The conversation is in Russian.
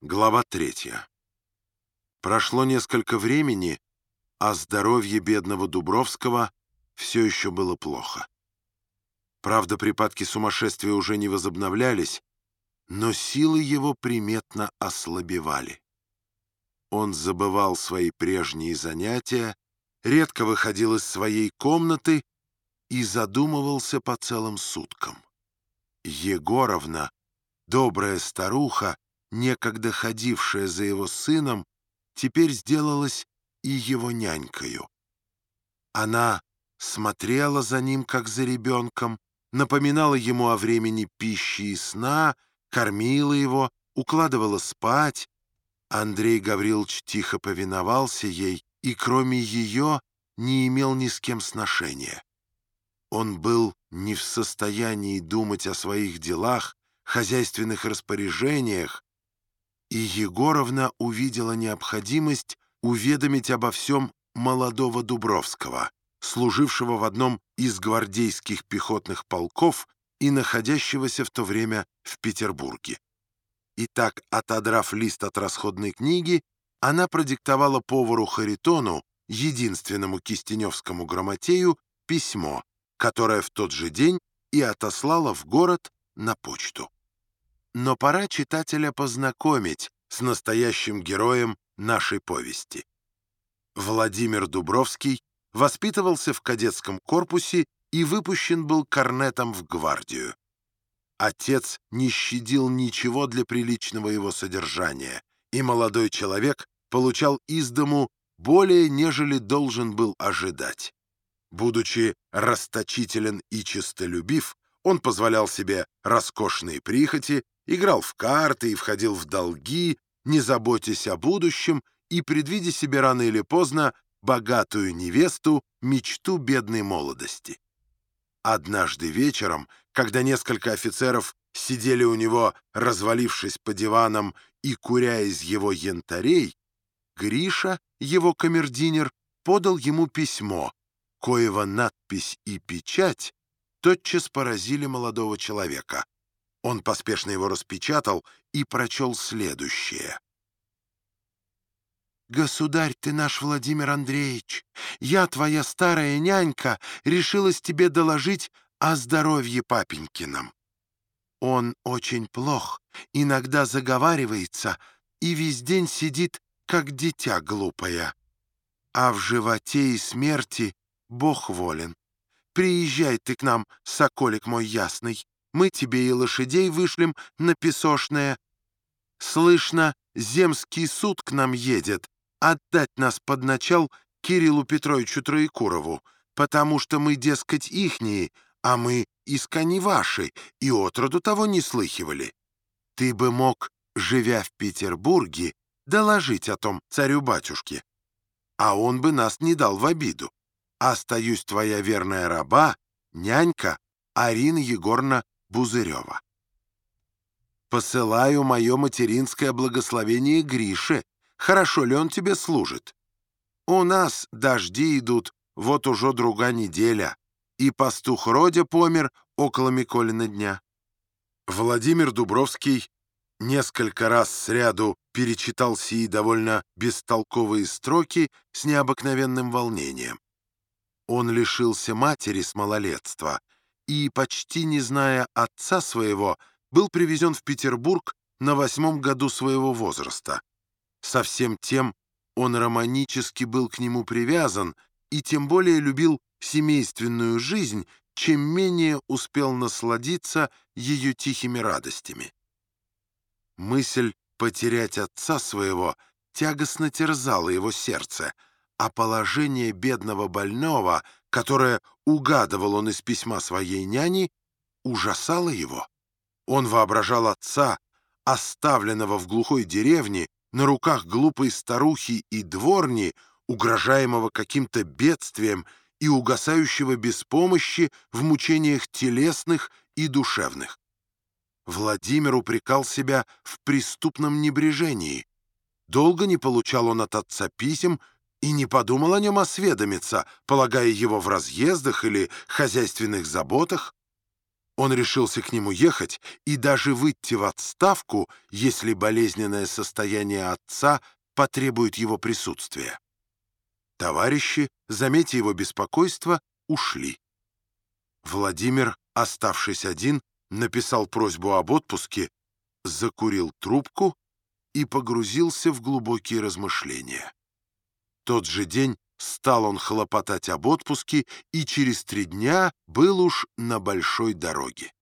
Глава третья. Прошло несколько времени, а здоровье бедного Дубровского все еще было плохо. Правда, припадки сумасшествия уже не возобновлялись, но силы его приметно ослабевали. Он забывал свои прежние занятия, редко выходил из своей комнаты и задумывался по целым суткам. Егоровна, добрая старуха, некогда ходившая за его сыном, теперь сделалась и его нянькою. Она смотрела за ним, как за ребенком, напоминала ему о времени пищи и сна, кормила его, укладывала спать. Андрей Гаврилович тихо повиновался ей и, кроме ее, не имел ни с кем сношения. Он был не в состоянии думать о своих делах, хозяйственных распоряжениях, и Егоровна увидела необходимость уведомить обо всем молодого Дубровского, служившего в одном из гвардейских пехотных полков и находящегося в то время в Петербурге. Итак, отодрав лист от расходной книги, она продиктовала повару Харитону, единственному кистеневскому грамотею, письмо, которое в тот же день и отослала в город на почту. Но пора читателя познакомить с настоящим героем нашей повести. Владимир Дубровский воспитывался в кадетском корпусе и выпущен был корнетом в гвардию. Отец не щадил ничего для приличного его содержания, и молодой человек получал из дому более, нежели должен был ожидать. Будучи расточителен и честолюбив, он позволял себе роскошные прихоти играл в карты и входил в долги, не заботясь о будущем и предвидя себе рано или поздно богатую невесту, мечту бедной молодости. Однажды вечером, когда несколько офицеров сидели у него, развалившись по диванам и куря из его янтарей, Гриша, его камердинер, подал ему письмо, коего надпись и печать тотчас поразили молодого человека — он поспешно его распечатал и прочел следующее. «Государь ты наш Владимир Андреевич, я, твоя старая нянька, решилась тебе доложить о здоровье папенькином. Он очень плох, иногда заговаривается и весь день сидит, как дитя глупое. А в животе и смерти Бог волен. Приезжай ты к нам, соколик мой ясный, мы тебе и лошадей вышлем на песошное. Слышно, земский суд к нам едет, отдать нас под начал Кириллу Петровичу Троекурову, потому что мы, дескать, ихние, а мы искони ваши, и отроду того не слыхивали. Ты бы мог, живя в Петербурге, доложить о том царю-батюшке, а он бы нас не дал в обиду. Остаюсь твоя верная раба, нянька Арина Егоровна Бузырева. «Посылаю мое материнское благословение Грише. Хорошо ли он тебе служит? У нас дожди идут, вот уже друга неделя, и пастух Родя помер около Миколина дня». Владимир Дубровский несколько раз сряду перечитал сии довольно бестолковые строки с необыкновенным волнением. Он лишился матери с малолетства — и, почти не зная отца своего, был привезен в Петербург на восьмом году своего возраста. Со всем тем он романически был к нему привязан и тем более любил семейственную жизнь, чем менее успел насладиться ее тихими радостями. Мысль потерять отца своего тягостно терзала его сердце, а положение бедного больного — которое угадывал он из письма своей няни, ужасало его. Он воображал отца, оставленного в глухой деревне, на руках глупой старухи и дворни, угрожаемого каким-то бедствием и угасающего без помощи в мучениях телесных и душевных. Владимир упрекал себя в преступном небрежении. Долго не получал он от отца писем, и не подумал о нем осведомиться, полагая его в разъездах или хозяйственных заботах. Он решился к нему ехать и даже выйти в отставку, если болезненное состояние отца потребует его присутствия. Товарищи, заметя его беспокойство, ушли. Владимир, оставшись один, написал просьбу об отпуске, закурил трубку и погрузился в глубокие размышления. Тот же день стал он хлопотать об отпуске и через три дня был уж на большой дороге.